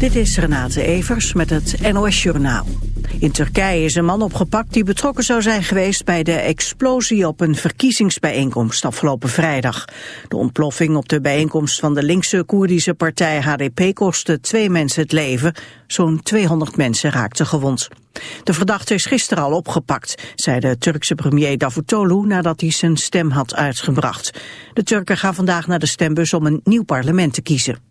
Dit is Renate Evers met het NOS Journaal. In Turkije is een man opgepakt die betrokken zou zijn geweest bij de explosie op een verkiezingsbijeenkomst afgelopen vrijdag. De ontploffing op de bijeenkomst van de linkse Koerdische partij HDP kostte twee mensen het leven. Zo'n 200 mensen raakten gewond. De verdachte is gisteren al opgepakt, zei de Turkse premier Davutoglu nadat hij zijn stem had uitgebracht. De Turken gaan vandaag naar de stembus om een nieuw parlement te kiezen.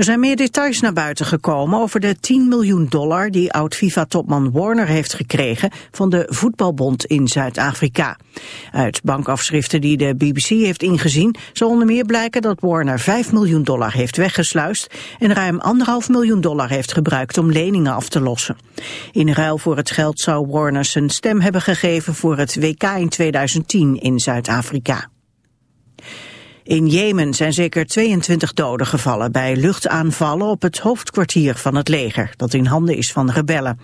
Er zijn meer details naar buiten gekomen over de 10 miljoen dollar die oud-FIFA-topman Warner heeft gekregen van de voetbalbond in Zuid-Afrika. Uit bankafschriften die de BBC heeft ingezien zal onder meer blijken dat Warner 5 miljoen dollar heeft weggesluist en ruim 1,5 miljoen dollar heeft gebruikt om leningen af te lossen. In ruil voor het geld zou Warner zijn stem hebben gegeven voor het WK in 2010 in Zuid-Afrika. In Jemen zijn zeker 22 doden gevallen bij luchtaanvallen op het hoofdkwartier van het leger, dat in handen is van rebellen.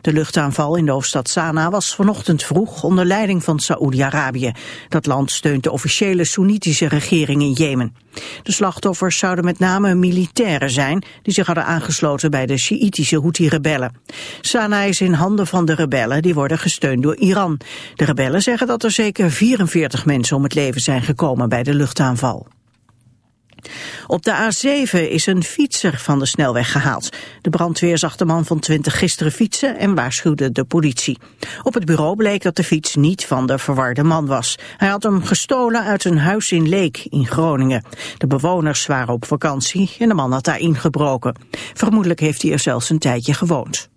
De luchtaanval in de hoofdstad Sanaa was vanochtend vroeg onder leiding van Saoedi-Arabië. Dat land steunt de officiële Soenitische regering in Jemen. De slachtoffers zouden met name militairen zijn die zich hadden aangesloten bij de Sjiitische Houthi-rebellen. Sanaa is in handen van de rebellen, die worden gesteund door Iran. De rebellen zeggen dat er zeker 44 mensen om het leven zijn gekomen bij de luchtaanval. Op de A7 is een fietser van de snelweg gehaald. De brandweer zag de man van 20 gisteren fietsen en waarschuwde de politie. Op het bureau bleek dat de fiets niet van de verwarde man was. Hij had hem gestolen uit een huis in Leek in Groningen. De bewoners waren op vakantie en de man had daar ingebroken. Vermoedelijk heeft hij er zelfs een tijdje gewoond.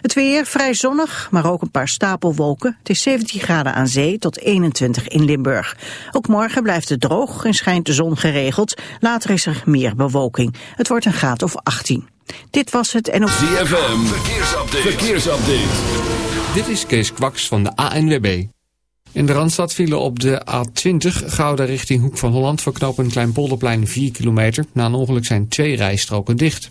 Het weer vrij zonnig, maar ook een paar stapelwolken. Het is 17 graden aan zee tot 21 in Limburg. Ook morgen blijft het droog en schijnt de zon geregeld. Later is er meer bewolking. Het wordt een graad of 18. Dit was het NOS. ZFM, verkeersupdate. verkeersupdate. Dit is Kees Kwaks van de ANWB. In de Randstad vielen op de A20 Gouden richting Hoek van Holland... voor knooppunt Kleinpolderplein 4 kilometer. Na een ongeluk zijn twee rijstroken dicht.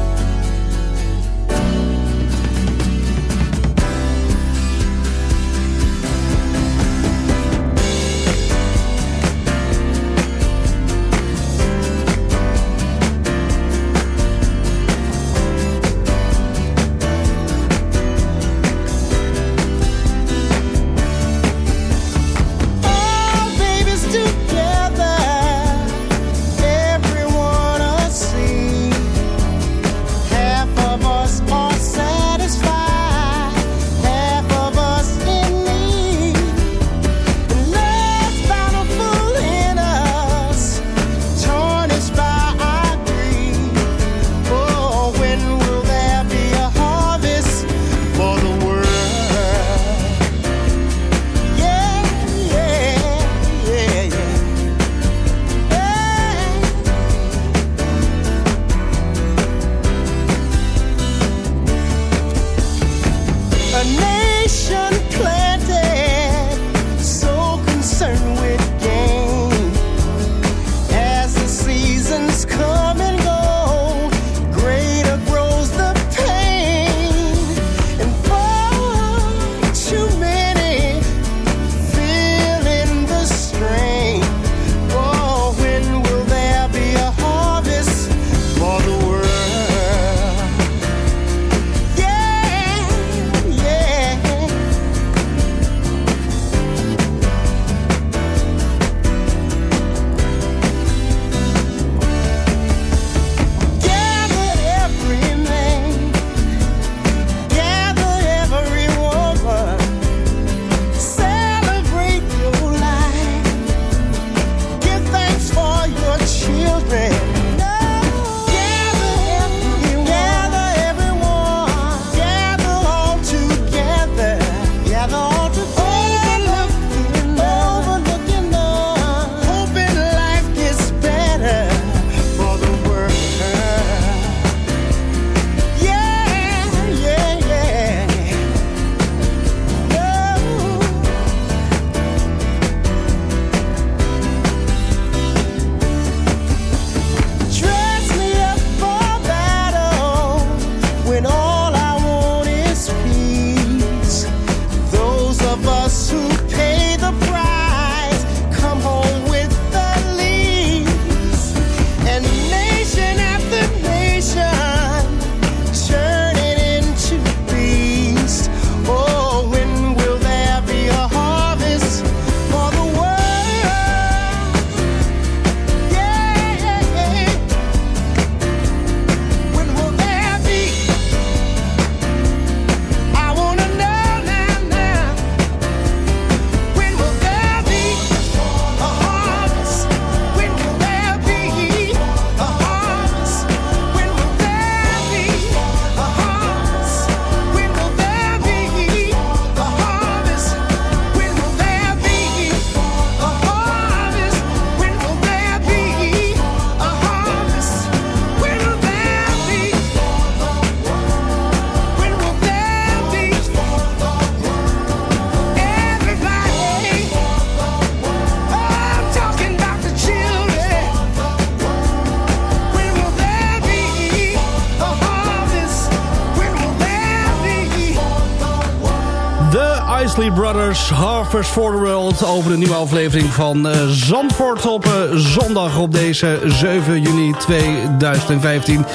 Harvest for the World... over de nieuwe aflevering van uh, Zandvoort op uh, zondag op deze 7 juni 2015.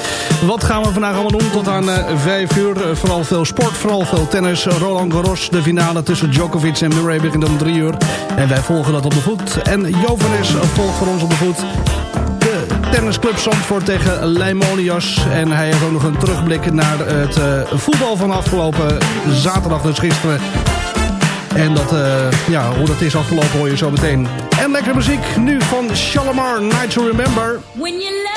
Wat gaan we vandaag allemaal doen tot aan uh, 5 uur? vooral veel sport, vooral veel tennis. Roland Garros, de finale tussen Djokovic en Murray begint om 3 uur. En wij volgen dat op de voet. En Jovenes volgt voor ons op de voet tennisclub Zandvoort tegen Leimonias. En hij heeft ook nog een terugblik naar het voetbal van afgelopen zaterdag, dus gisteren. En dat, uh, ja, hoe dat is afgelopen hoor je zo meteen. En lekkere muziek nu van Shalimar, Night to Remember. When you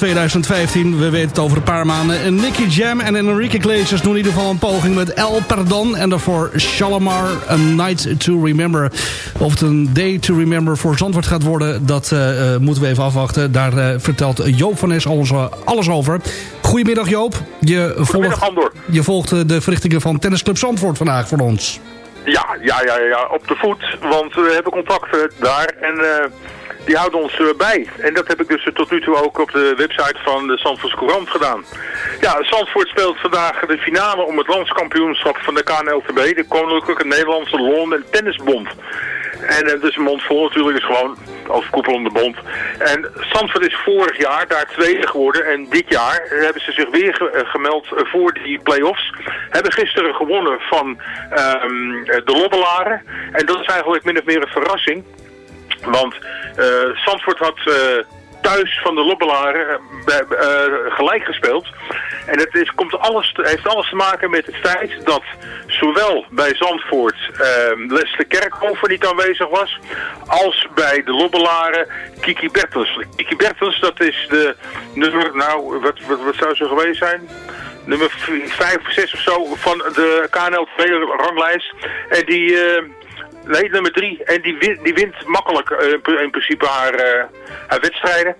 2015? We weten het over een paar maanden. Nicky Jam en Enrique Iglesias doen in ieder geval een poging met El Perdon. En daarvoor Shalimar, A Night to Remember. Of het een Day to Remember voor Zandvoort gaat worden... dat eh, eh, moeten we even afwachten. Daar eh, vertelt Joop van Nes alles, alles over. Goedemiddag Joop. Je volgt, Andor. je volgt de verrichtingen van Tennisclub Zandvoort vandaag voor ons. Ja, ja, ja, ja, op de voet. Want we hebben contacten daar en die houden ons eh, bij. En dat heb ik dus tot nu toe ook op de website van de Zandvoortse Courant gedaan. Ja, Zandvoort speelt vandaag de finale om het landskampioenschap van de KNLTB, de Koninklijke Nederlandse Lawn- en Tennisbond. En uh, dus een mond vol natuurlijk, is gewoon overkoepelende bond. En Zandvoort is vorig jaar daar tweede geworden. En dit jaar hebben ze zich weer eh, gemeld eh, voor die play-offs. Hebben gisteren gewonnen van ehm, eh, de Lobbelaren. En dat is eigenlijk min of meer een verrassing. Want eh Zandvoort had eh, thuis van de Lobbelaren bij- eh, gelijk gespeeld. En het is, komt alles, heeft alles te maken met het feit dat zowel bij Zandvoort eh, Leslie Kerkhofer niet aanwezig was, als bij de Lobbelaren Kiki Bertens. Kiki Bertens, dat is de nummer, nou, wat, wat, wat zou ze geweest zijn? Nummer 5 of 6 of zo van de KNL-ranglijst. En die... eh, Nee, nummer drie. En die, die wint makkelijk eh, in pr- in principe haar, eh, haar wedstrijden.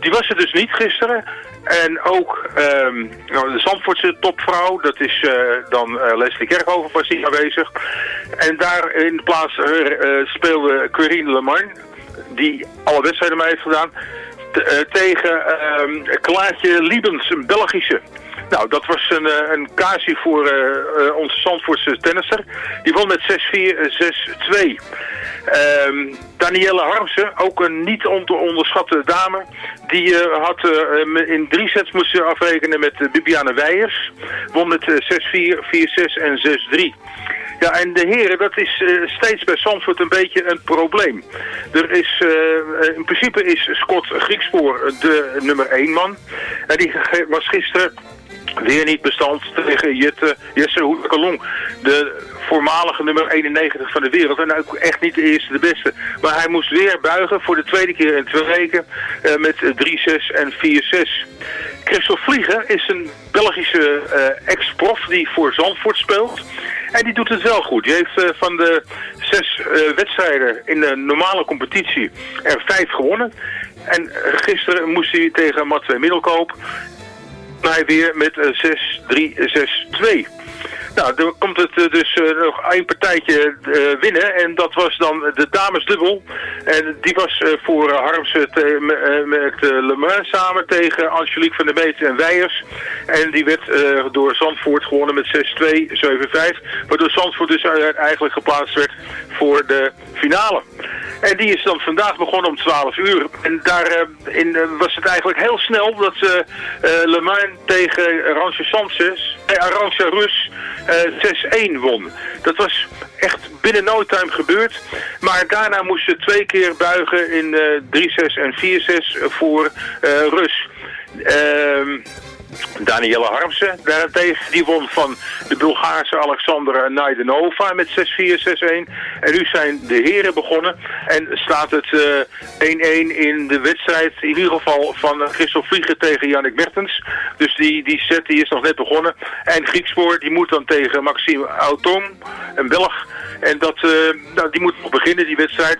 Die was er dus niet gisteren. En ook ehm, nou, de Zandvoortse topvrouw, dat is eh, dan Leslie Kerkhoven, was die aanwezig. En daar in plaats eh, eh, speelde Querine Lemarn, die alle wedstrijden mee heeft gedaan, te- tegen ehm Klaartje Liebens, een Belgische. Nou, dat was een, eh, een casie voor eh, onze Zandvoortse tennisser. Die won met 6-4, eh, 6-2. Ehm Danielle Harmsen, ook een niet on te onderschatte dame. Die had in drie sets moest ze afrekenen met uh, Bibiane Weijers. Won met eh, 6-4, 4-6 en 6-3. Ja, en de heren, dat is steeds bij Zandvoort een beetje een probleem. Er is, in principe is Scott Griekspoor de nummer 1 man. En die was gisteren weer niet bestand tegen Jette, Jesse Hoekalong. De voormalige nummer 91 van de wereld. En ook echt niet de eerste, de beste. Maar hij moest weer buigen voor de tweede keer in twee weken eh, met 3-6 en 4-6. Christophe Vliegen is een Belgische eh, ex-prof die voor Zandvoort speelt. En die doet het wel goed. Die heeft eh, van de zes wedstrijden in de normale competitie er vijf gewonnen. En gisteren moest hij tegen Matwee Middelkoop hij weer met eh, 6-3-6-2. Nou, dan komt het eh, dus eh, nog één partijtje eh, winnen. En dat was dan de damesdubbel. En die was voor eh, met Le Mans samen tegen Angelique van der Meeten en Weijers. En die werd door Zandvoort gewonnen met 6-2, 7-5. Waardoor Zandvoort dus eigenlijk geplaatst werd voor de finale. En die is dan vandaag begonnen om 12 uur. En daarin in, was het eigenlijk heel snel dat Le Mans tegen Arantxa Sanchez, eh, Arantxa Rus eh 6-1 won. Dat was echt binnen no time gebeurd. Maar daarna moesten ze twee keer buigen in eh 3-6 en 4-6 voor eh, Rus. Ehm Danielle Harmsen daarentegen, die won van de Bulgaarse Alexandra Naidenova met 6-4, 6-1. En nu zijn de heren begonnen en staat het eh, 1-1 in de wedstrijd, in ieder geval van Christel Vliegen tegen Jannik Mertens. Dus die, die set die is nog net begonnen. En Griekspoor die moet dan tegen Maxime Auton, een Belg. En dat, eh, nou, die moet nog beginnen, die wedstrijd.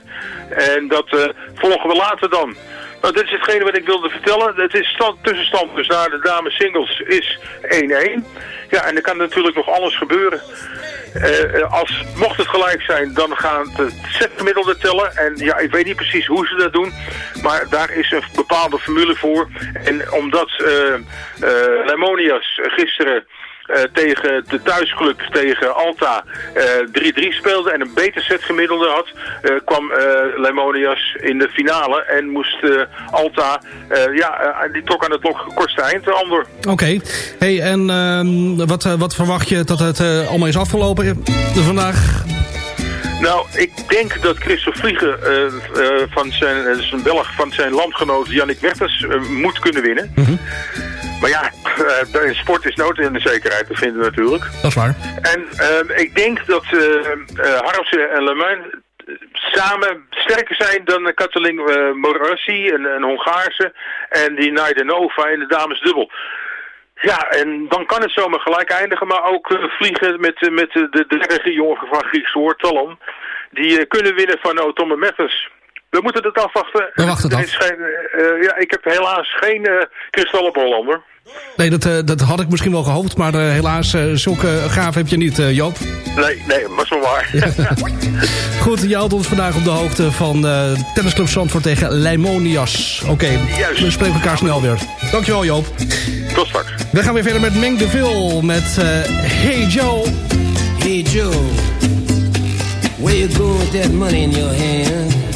En dat eh, volgen we later dan. Nou, dit is hetgene wat ik wilde vertellen. Het is stand, tussenstand dus naar de dames singles is 1-1. Ja, en er kan natuurlijk nog alles gebeuren. Eh, als, mocht het gelijk zijn, dan gaan het setgemiddelde tellen. En ja, ik weet niet precies hoe ze dat doen. Maar daar is een bepaalde formule voor. En omdat eh, Lemonias gisteren tegen de thuisclub, tegen Alta, eh, 3-3 speelde en een beter set gemiddelde had, eh, kwam eh, Lemonias in de finale en moest eh, Alta, eh, ja, eh, die trok aan het lok kortste eind, Andor. Oké. Hey, en ehm, wat, eh, wat verwacht je dat het eh, allemaal is afgelopen eh, vandaag? Nou, ik denk dat Christophe Vliegen eh, eh, van zijn, eh, zijn Belg van zijn landgenoot Jannik Werters eh, moet kunnen winnen. Maar ja, uh, sport is nood in de zekerheid te vinden natuurlijk. Dat is waar. En uh, ik denk dat uh, Harmsen en Le Mans samen sterker zijn dan Katalin Morassi, een, een Hongaarse, en die Naidenova in de damesdubbel. Ja, en dan kan het zomaar gelijk eindigen, maar ook vliegen met, met de derde jongen van Grieks Talon. Die kunnen winnen van Otome Metters. We moeten het afwachten. We wachten het af. Geen, uh, ja, ik heb helaas geen uh, kristallenbol, Hollander. Nee, dat, uh, dat had ik misschien wel gehoopt, maar uh, helaas, uh, zulke gaaf heb je niet, Joop. Nee, nee, was wel waar. Goed, je houdt ons vandaag op de hoogte van Tennisclub Zandvoort tegen Leimonias. Oké, okay, we spreken elkaar snel weer. Dankjewel, Joop. Tot straks. We gaan weer verder met Meng de Vil met Hey Joe. Hey Joe, where you go with that money in your hand?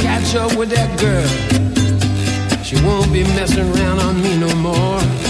Catch up with that girl. She won't be messing around on me no more.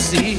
See?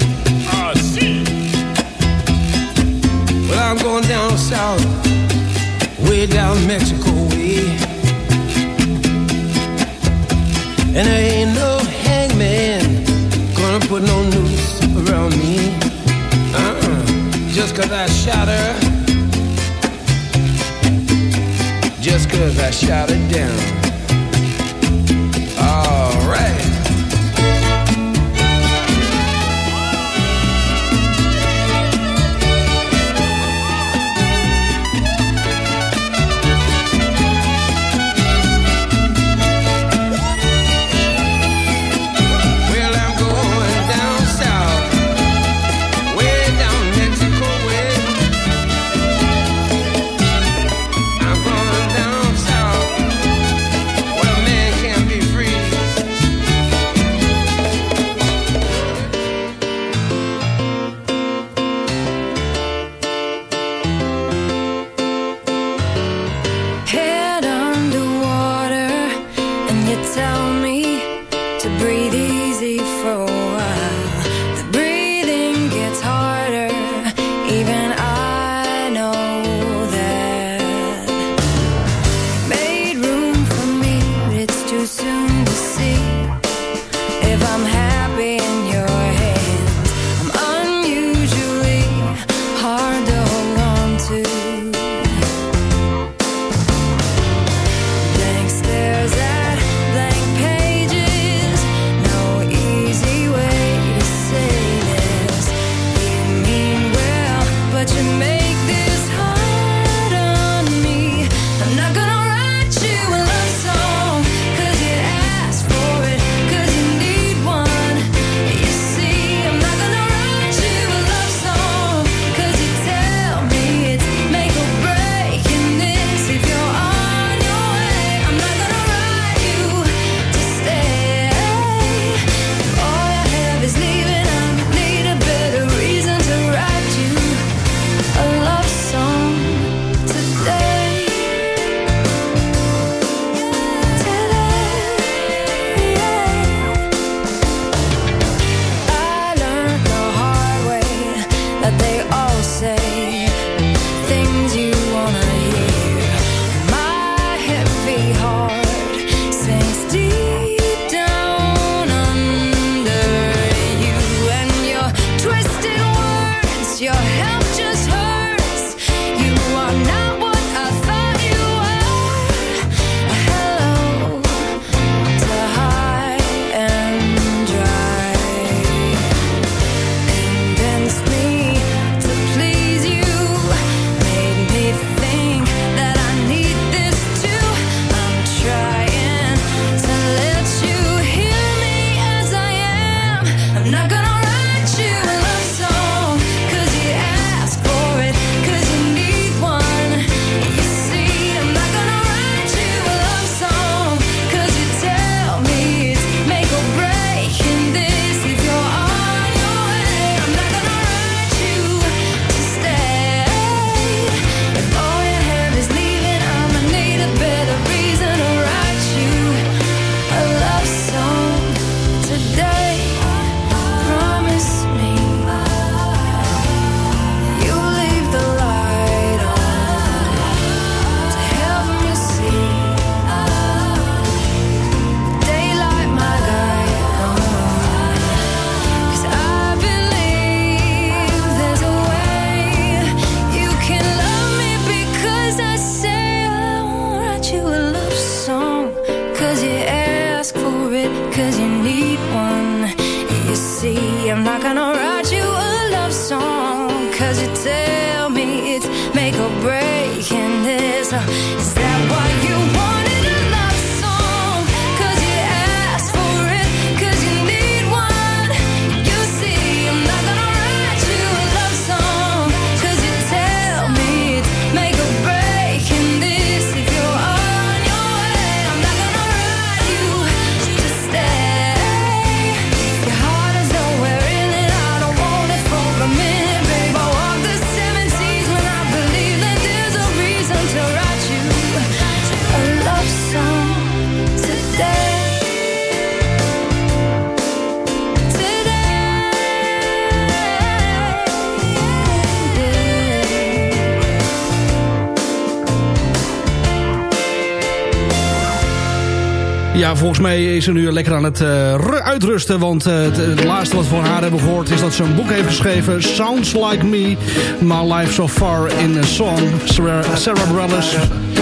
Ja, volgens mij is ze nu lekker aan het uh, uitrusten. Want uh, het, het, laatste wat we van haar hebben gehoord is dat ze een boek heeft geschreven. Sounds Like Me, My Life So Far in a Song. Sarah, Sarah Bareilles.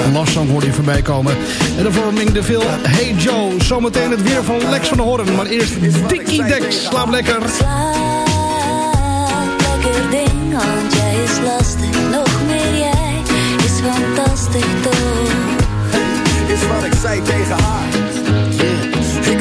Een love song hoorde je voorbij komen. En daarvoor Ming de Vil. Hey Joe, zometeen het weer van Lex van de Horn. Maar eerst Dickie Dex. Slaap lekker. Slaap lekker ding, want jij is lastig. Nog meer jij is fantastisch toch. Is wat ik zei tegen haar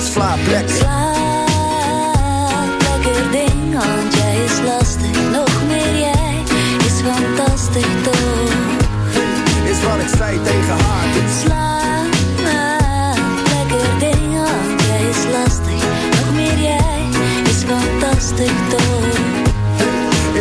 Slaap lekker. Slaap lekker ding, want jij is lastig. Nog meer jij is fantastisch toch. Is wat ik zei tegen haar. Slaap lekker ding, want jij is lastig. Nog meer jij is fantastisch toch.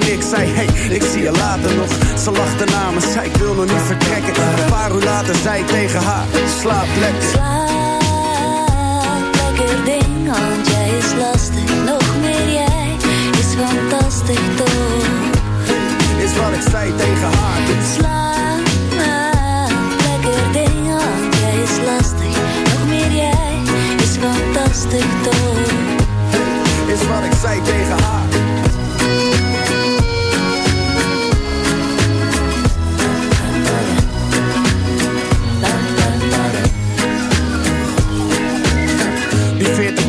en ik zei Hey, ik zie je later nog Ze lachte na me, zei ik wil nog niet vertrekken Een paar uur later zei ik tegen haar Slaap lekker ding, want jij is lastig. Nog meer jij is fantastisch toch. Is wat ik zei tegen haar. Slaap lekker ding, want jij is lastig. Nog meer jij is fantastisch toch. Is wat ik zei tegen haar.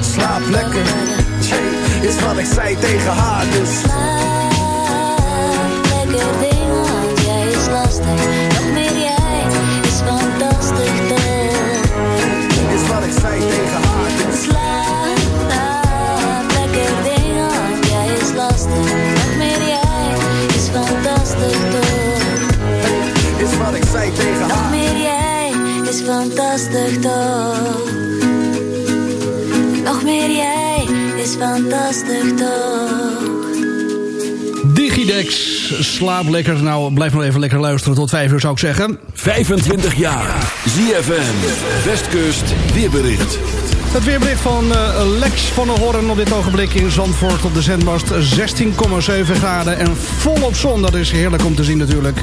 Slaap lekker. Is wat ik zei tegen haar dus. Slaap lekker ding, want jij is lastig. Is fantastisch toch. Digidex, slaap lekker. Nou, blijf nog even lekker luisteren tot 5 uur zou ik zeggen. 25 jaar. ZFM. Westkust weerbericht. Het weerbericht van eh, Lex van der Horn op dit ogenblik in Zandvoort op de zendmast 16,7 graden en volop zon. Dat is heerlijk om te zien natuurlijk.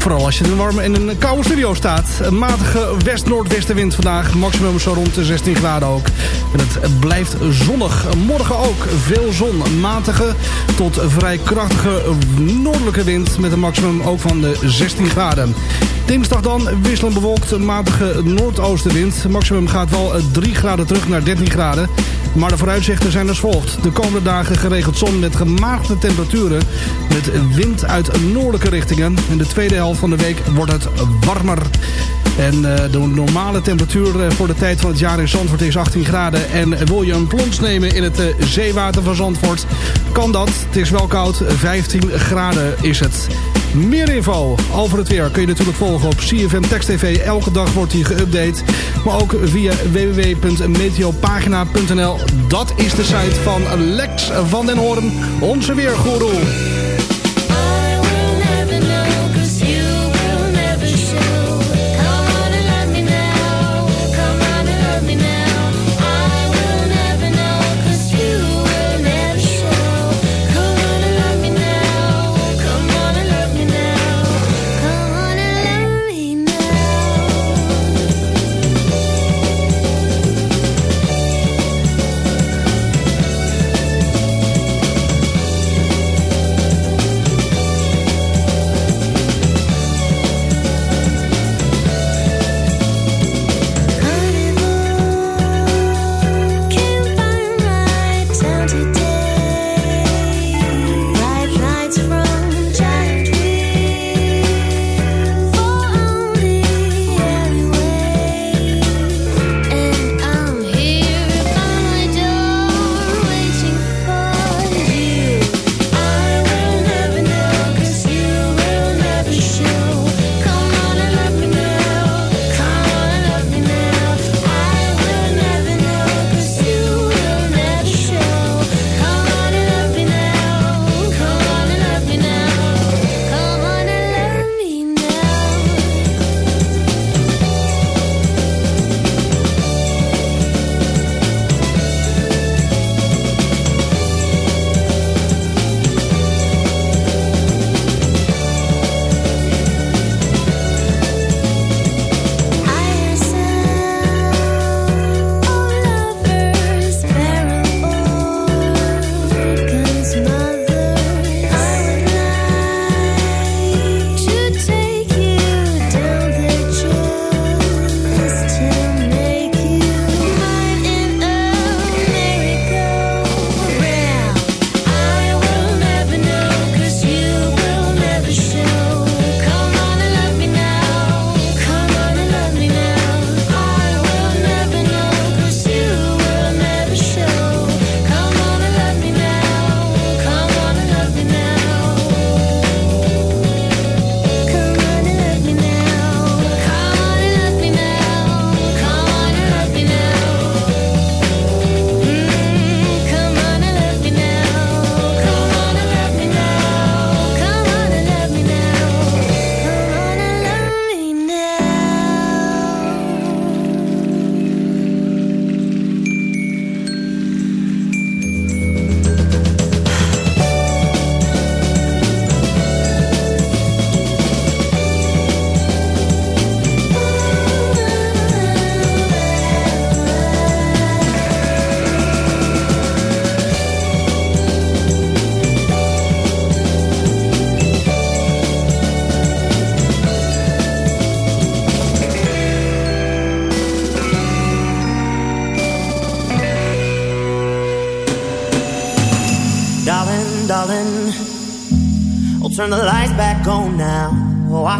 Vooral als je in een warme en een koude studio staat. Een matige west-noordwestenwind vandaag. Maximum zo rond de 16 graden ook. En het blijft zonnig. Morgen ook veel zon. Matige tot vrij krachtige noordelijke wind. Met een maximum ook van de 16 graden. Dinsdag dan wisselend bewolkt. Matige noordoostenwind. Maximum gaat wel 3 graden terug naar 13 graden. Maar de vooruitzichten zijn als volgt. De komende dagen geregeld zon met gemaagde temperaturen. Met wind uit noordelijke richtingen. In de tweede helft van de week wordt het warmer. En uh, de normale temperatuur voor de tijd van het jaar in Zandvoort is 18 graden. En wil je een plons nemen in het uh, zeewater van Zandvoort, kan dat. Het is wel koud, 15 graden is het. Meer info over het weer kun je natuurlijk volgen op CFM Text TV. Elke dag wordt die geüpdate. Maar ook via www.meteopagina.nl. Dat is de site van Lex van den Hoorn, onze weergoeroe.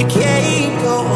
it can't go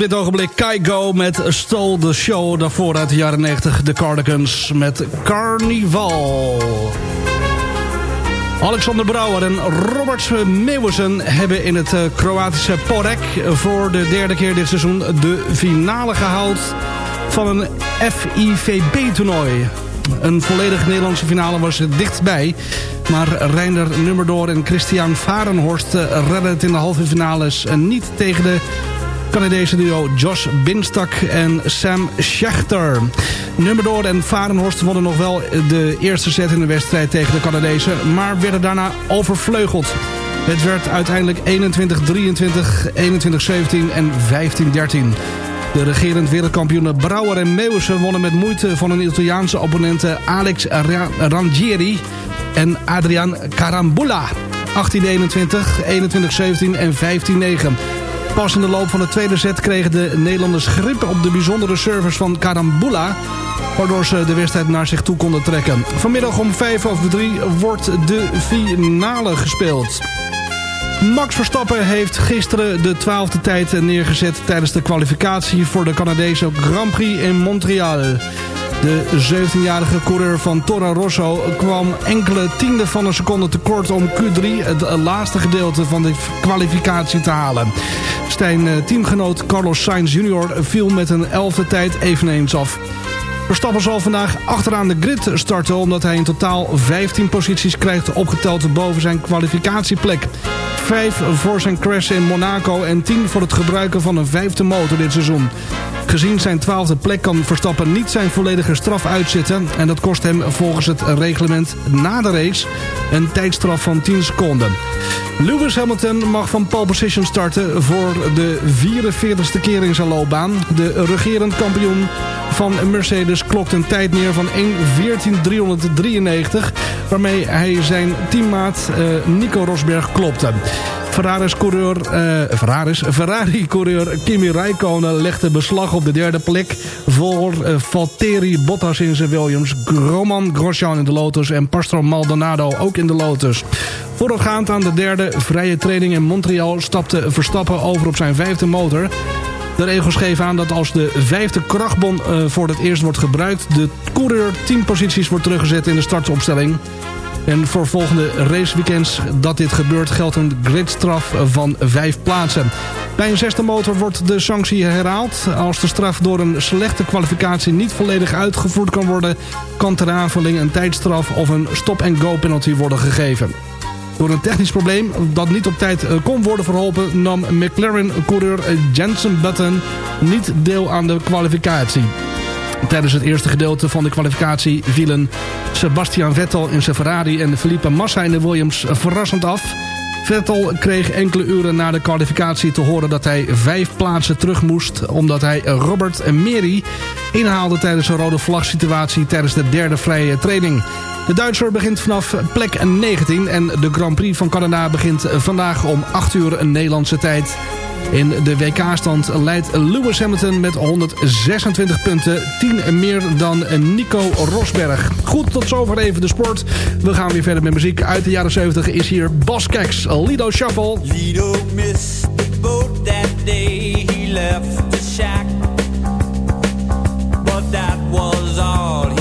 dit ogenblik Kaigo met Stole the Show. Daarvoor uit de jaren 90 de Cardigans met Carnival. Alexander Brouwer en Robert Meeuwensen hebben in het eh, Kroatische Porek... voor de derde keer dit seizoen de finale gehaald van een FIVB-toernooi. Een volledig Nederlandse finale was dichtbij. Maar Reinder Nummerdoor en Christian Varenhorst eh, redden het in de halve finales eh, niet tegen de Canadese duo Josh Binstak en Sam Schechter. Nummerdoor en Varenhorst wonnen nog wel de eerste set in de wedstrijd tegen de Canadezen... maar werden daarna overvleugeld. Het werd uiteindelijk 21-23, 21-17 en 15-13. De regerend wereldkampioenen Brouwer en Meeuwissen wonnen met moeite van hun Italiaanse opponenten Alex Ra- Rangieri en Adrian Carambula. 18-21, 21-17 en 15-9. Pas in de loop van de tweede set kregen de Nederlanders grip op de bijzondere service van Carambula... waardoor ze de wedstrijd naar zich toe konden trekken. Vanmiddag om 5 over 3 wordt de finale gespeeld. Max Verstappen heeft gisteren de twaalfde tijd neergezet... tijdens de kwalificatie voor de Canadese Grand Prix in Montreal. De 17-jarige coureur van Toro Rosso kwam enkele tienden van een seconde tekort om Q3, het laatste gedeelte van de kwalificatie, te halen. Zijn eh, teamgenoot Carlos Sainz Jr. viel met een elfde tijd eveneens af. Verstappen zal vandaag achteraan de grid starten... omdat hij in totaal 15 posities krijgt opgeteld boven zijn kwalificatieplek. 5 voor zijn crash in Monaco en 10 voor het gebruiken van een vijfde motor dit seizoen. Gezien zijn twaalfde plek kan Verstappen niet zijn volledige straf uitzitten... en dat kost hem volgens het reglement na de race een tijdstraf van 10 seconden. Lewis Hamilton mag van pole position starten voor de 44ste keer in zijn loopbaan. De regerend kampioen van Mercedes klokt een tijd neer van 1.14.393... waarmee hij zijn teammaat uh, Nico Rosberg klopte. Ferraris coureur, uh, Ferraris, Ferrari coureur Kimi Räikkönen legde beslag op de derde plek voor uh, Valtteri Bottas in zijn Williams, Roman Grosjean in de Lotus en Pastor Maldonado ook in de Lotus. Voorafgaand aan de derde vrije training in Montreal stapte Verstappen over op zijn vijfde motor. De regels geven aan dat als de vijfde krachtbon uh, voor het eerst wordt gebruikt... de coureur 10 posities wordt teruggezet in de startopstelling. En voor volgende raceweekends dat dit gebeurt geldt een gridstraf van vijf plaatsen. Bij een zesde motor wordt de sanctie herhaald. Als de straf door een slechte kwalificatie niet volledig uitgevoerd kan worden... kan ter aanvulling een tijdstraf of een stop-and-go penalty worden gegeven. Door een technisch probleem dat niet op tijd eh, kon worden verholpen... nam McLaren-coureur Jensen Button niet deel aan de kwalificatie. Tijdens het eerste gedeelte van de kwalificatie vielen Sebastian Vettel in zijn Ferrari en Felipe Massa in de Williams verrassend af. Vettel kreeg enkele uren na de kwalificatie te horen dat hij vijf plaatsen terug moest... omdat hij Robert Meri inhaalde tijdens een rode vlag situatie tijdens de derde vrije training. De Duitser begint vanaf plek 19 en de Grand Prix van Canada begint vandaag om 8 uur Nederlandse tijd. In de WK-stand leidt Lewis Hamilton met 126 punten. 10 meer dan Nico Rosberg. Goed, tot zover even de sport. We gaan weer verder met muziek. Uit de jaren 70 is hier Bas Keks, Lido Shuffle. Lido missed the boat that day he left the shack. But that was all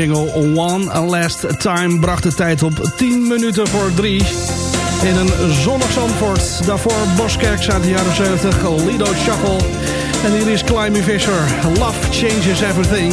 single One Last Time bracht de tijd op 10 minuten voor 3. In een zonnig Zandvoort. Daarvoor Boskerk uit de jaren 70, Lido Shuffle. En hier is Climby Fisher. Love Changes Everything.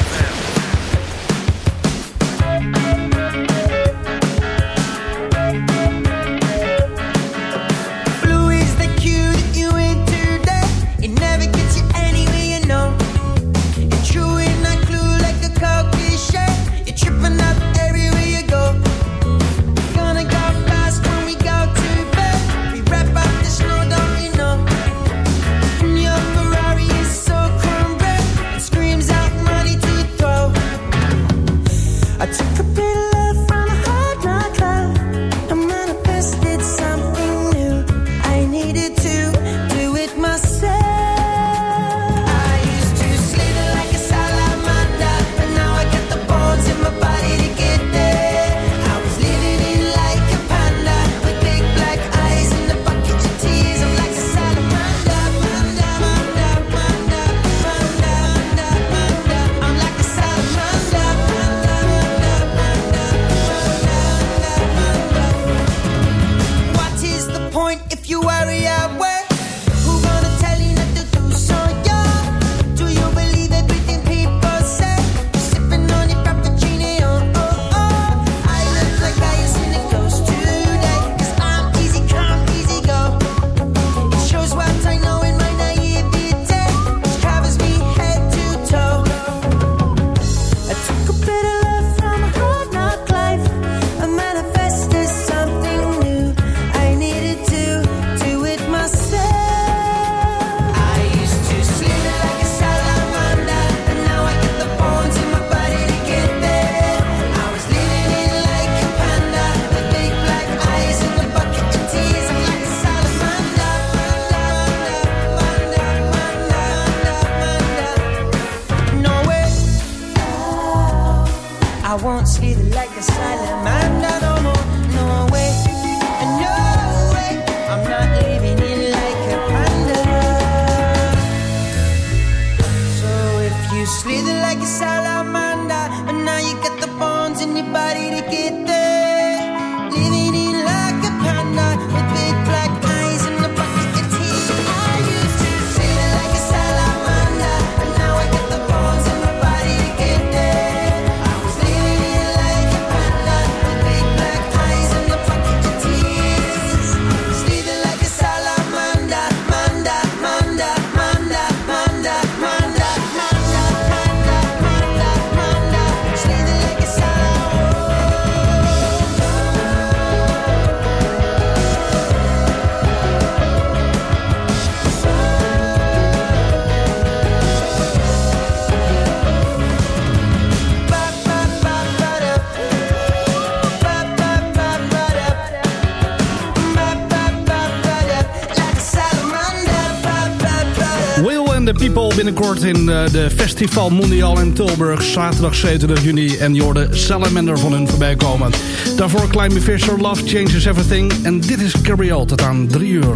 Kort in eh, de Festival Mondial in Tilburg. Zaterdag 27 juni. En jorde Salamander van hun voorbij komen. Daarvoor Climb Fisher, Love Changes Everything. En dit is Carrie tot aan 3 uur.